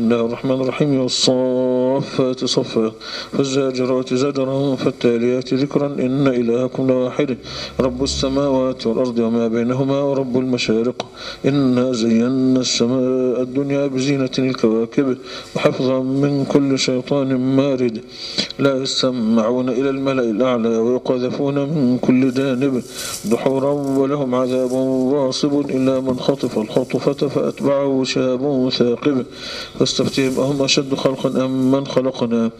بسم الله الرحمن الرحيم والصافات صفا فالزاجرات زجرا فالتاليات ذكرا إن إلهكم لواحد رب السماوات والأرض وما بينهما ورب المشارق إنا زينا السماء الدنيا بزينة الكواكب وحفظا من كل شيطان مارد لا يسمعون إلى الملأ الأعلى ويقذفون من كل جانب دحورا ولهم عذاب واصب إلا من خطف الخطفة فأتبعه شهاب ثاقب فاستفتهم أهم أشد خلقا أم من خلقنا؟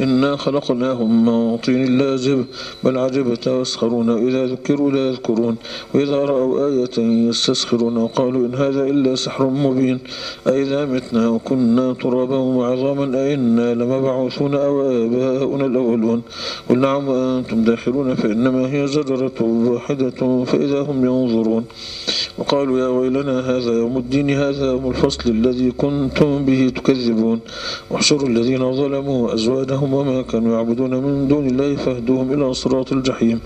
إنا خلقناهم من طين لازب بل عجبت ويسخرون وإذا ذكروا لا يذكرون وإذا رأوا آية يستسخرون وقالوا إن هذا إلا سحر مبين أئذا متنا وكنا ترابا وعظاما أئنا لمبعوثون أو آباؤنا الأولون؟ قل نعم وأنتم داخلون فإنما هي زجرة واحدة فإذا هم ينظرون. وقالوا يا ويلنا هذا يوم الدين هذا يوم الفصل الذي كنتم به تكذبون. واحشروا الذين ظلموا أزواجهم وما كانوا يعبدون من دون الله فاهدوهم إلى صراط الجحيم.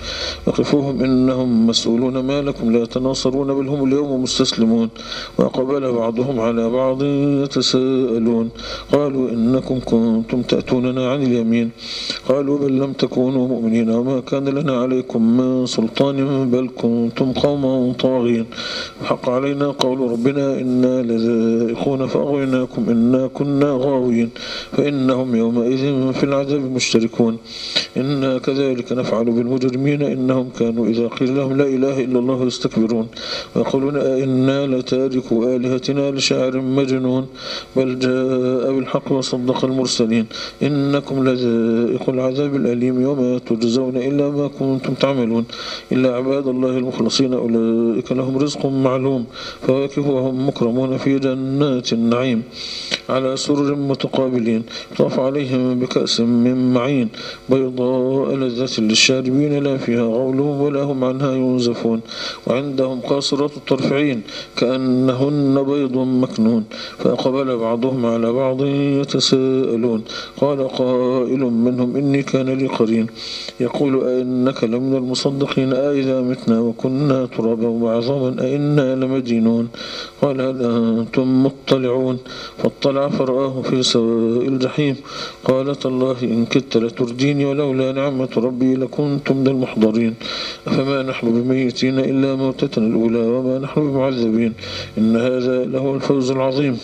وقفوهم إنهم مسؤولون ما لكم لا تناصرون بل هم اليوم مستسلمون. وأقبل بعضهم على بعض يتساءلون. قالوا إنكم كنتم تأتوننا عن اليمين. قالوا بل لم تكونوا مؤمنين وما كان لنا عليكم من سلطان بل كنتم قوما طاغين. وحق علينا قول ربنا إنا لذائقون فأغويناكم إنا كنا غاوين فإنهم يومئذ في العذاب مشتركون إنا كذلك نفعل بالمجرمين إنهم كانوا إذا قيل لهم لا إله إلا الله يستكبرون ويقولون أئنا لتاركوا آلهتنا لشاعر مجنون بل جاء بالحق وصدق المرسلين إنكم لذائق العذاب الأليم وما تجزون إلا ما كنتم تعملون إلا عباد الله المخلصين أولئك لهم رزق معلوم فواكه وهم مكرمون في جنات النعيم على سرر متقابلين طاف عليهم بكأس من معين بيضاء لذة للشاربين لا فيها غول ولا هم عنها ينزفون وعندهم قاصرات الطرفعين كأنهن بيض مكنون فأقبل بعضهم على بعض يتساءلون قال قائل منهم إني كان لي قرين يقول أئنك لمن المصدقين أئذا متنا وكنا ترابا وعظاما أئنا لمدينون قال هل أنتم مطلعون؟ فاطلع فرآه في سواء الجحيم. قالت الله إن كدت لترديني ولولا نعمة ربي لكنت من المحضرين. أفما نحن بميتين إلا موتتنا الأولى وما نحن بمعذبين. إن هذا لهو الفوز العظيم.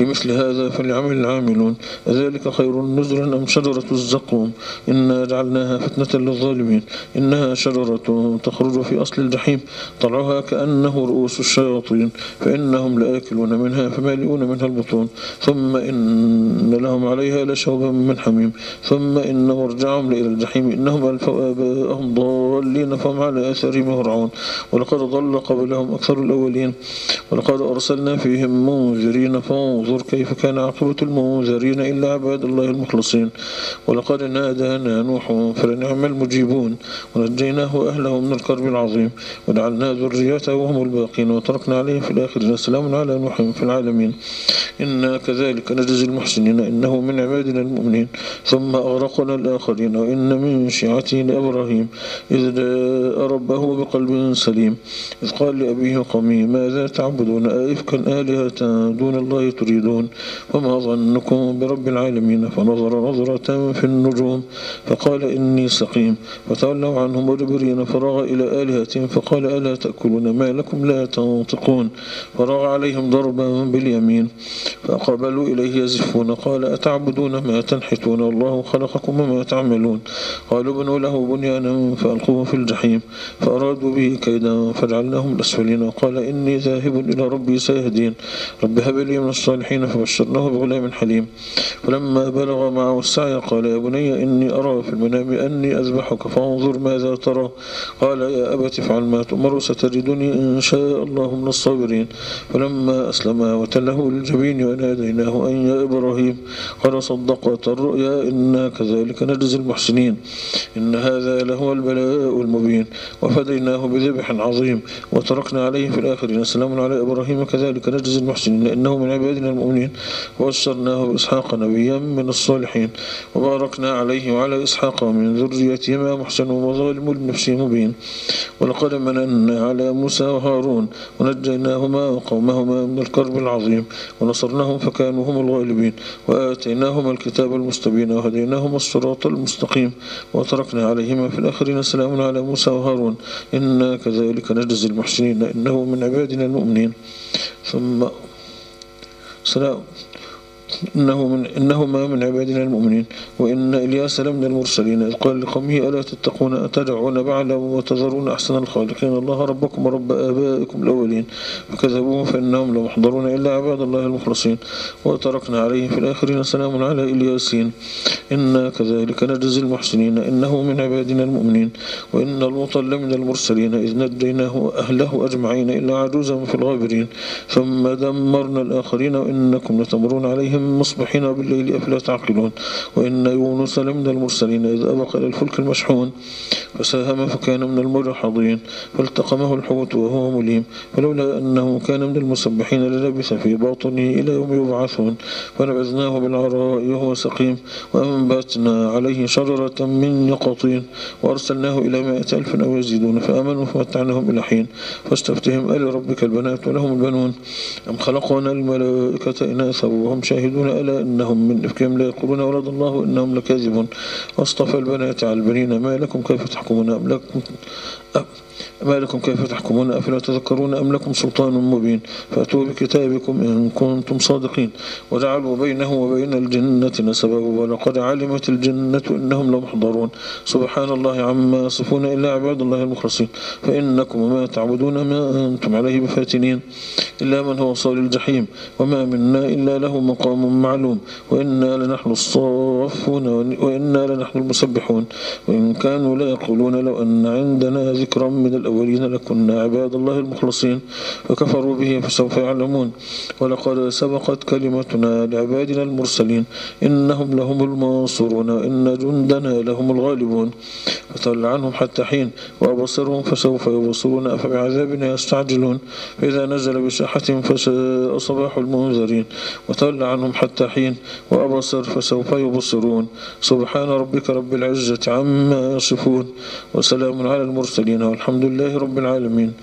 لمثل هذا فليعمل العاملون. أذلك خير نزلا أم شجرة الزقوم؟ إنا جعلناها فتنة للظالمين. إنها شجرة تخرج في أصل الجحيم. طلعها كأنه رؤوس الشياطين. فإنهم لآكلون منها فمالئون منها البطون. ثم إن لهم عليها لشوبا من حميم. ثم إن مرجعهم إلى الجحيم. إنهم ألفوا آباءهم ضالين فهم على آثارهم يهرعون ولقد ضل قبلهم أكثر الأولين. ولقد أرسلنا فيهم منذرين فانظروا انظر كيف كان عاقبة المنذرين إلا عباد الله المخلصين. ولقد نادانا نوح فلنعم المجيبون. ونجيناه وأهله من الكرب العظيم. وجعلنا ذريته وهم الباقين. وتركنا عليه في الآخرين. سلام على نوح في العالمين. إنا كذلك نجزي المحسنين. إنه من عبادنا المؤمنين. ثم أغرقنا الآخرين. وإن من شيعته لإبراهيم. إذ جاء ربه بقلب سليم. إذ قال لأبيه قومه ماذا تعبدون؟ آئفكا آلهة دون الله تريد تريدون وما ظنكم برب العالمين فنظر نظرة في النجوم فقال إني سقيم فتولوا عنه مدبرين فرغ إلى آلهتهم فقال ألا تأكلون ما لكم لا تنطقون فرغ عليهم ضربا باليمين فأقبلوا إليه يزفون قال أتعبدون ما تنحتون الله خلقكم وما تعملون قالوا بنوا له بنيانا فألقوه في الجحيم فأرادوا به كيدا فجعلناهم الأسفلين وقال إني ذاهب إلى ربي سيهدين رب هب لي من الصالحين الصالحين فبشرناه بغلام حليم. فلما بلغ معه السعي قال يا بني إني أرى في المنام أني أذبحك فانظر ماذا ترى. قال يا أبت افعل ما تؤمر ستجدني إن شاء الله من الصابرين. فلما أسلما وتله للجبين وناديناه أن يا إبراهيم قال صدقت الرؤيا إنا كذلك نجزي المحسنين. إن هذا لهو البلاء المبين. وفديناه بذبح عظيم وتركنا عليه في الآخرين. سلام على إبراهيم كذلك نجزي المحسنين إنه من عبادنا المؤمنين وبشرناه بإسحاق نبيا من الصالحين وباركنا عليه وعلى إسحاق ومن ذريتهما محسن وظالم لنفسه مبين. ولقد مننا على موسى وهارون ونجيناهما وقومهما من الكرب العظيم ونصرناه فنصرناهم فكانوا هم الغالبين وآتيناهما الكتاب المستبين وهديناهما الصراط المستقيم وتركنا عليهما في الآخرين سلام على موسى وهارون. إنا كذلك نجزي المحسنين إنه من عبادنا المؤمنين. ثم سلام إنه من إنهما من عبادنا المؤمنين. وإن إلياس لمن المرسلين. إذ قال لقومه ألا تتقون أتدعون بعلا وتذرون أحسن الخالقين؟ الله ربكم ورب آبائكم الأولين. فكذبوه فإنهم لمحضرون إلا عباد الله المخلصين. وتركنا عليه في الآخرين سلام على إلياسين. إنا كذلك نجزي المحسنين. إنه من عبادنا المؤمنين. وإن المطل من المرسلين. إذ نجيناه أهله أجمعين إلا عجوزا في الغابرين. ثم دمرنا الآخرين وإنكم لتمرون عليهم مصبحين بالليل أفلا تعقلون؟ وإن يونس لمن المرسلين إذ أبق إلى الفلك المشحون فساهم فكان من المرحضين فالتقمه الحوت وهو مليم فلولا أنه كان من المسبحين للبث في باطنه إلى يوم يبعثون فنبذناه بالعراء وهو سقيم وأنبتنا عليه شجرة من يقطين وأرسلناه إلى مائة ألف أو يزيدون فآمنوا فمتعناهم إلى حين فاستفتهم أل ربك البنات ولهم البنون أم خلقنا الملائكة إناثا وهم شاهدون ألا إنهم من إفكهم لا يقولون ولد الله إنهم لكاذبون. وأصطفى البنات على البنين. ما لكم؟ كيف تحكمون أم لكم؟ ما لكم كيف تحكمون؟ أفلا تذكرون أم لكم سلطان مبين؟ فأتوا بكتابكم إن كنتم صادقين. وجعلوا بينه وبين الجنة نسبا ولقد علمت الجنة إنهم لمحضرون. سبحان الله عما يصفون إلا عباد الله المخلصين. فإنكم وما تعبدون ما أنتم عليه بفاتنين. إلا من هو صال الجحيم وما منا إلا له مقام معلوم. وإنا لنحن الصافون وإنا لنحن المسبحون. وإن كانوا لا يقولون لو أن عندنا ذكرا من الأولين. لكنا عباد الله المخلصين فكفروا به فسوف يعلمون. ولقد سبقت كلمتنا لعبادنا المرسلين. إنهم لهم المنصورون. وإن جندنا لهم الغالبون. فتول عنهم حتى حين وأبصرهم فسوف يبصرون. أفبعذابنا يستعجلون؟ فإذا نزل بساحتهم فساء صباح المنذرين. وتول عنهم حتى حين وأبصر فسوف يبصرون. سبحان ربك رب العزة عما يصفون. وسلام على المرسلين. والحمد لله رب العالمين.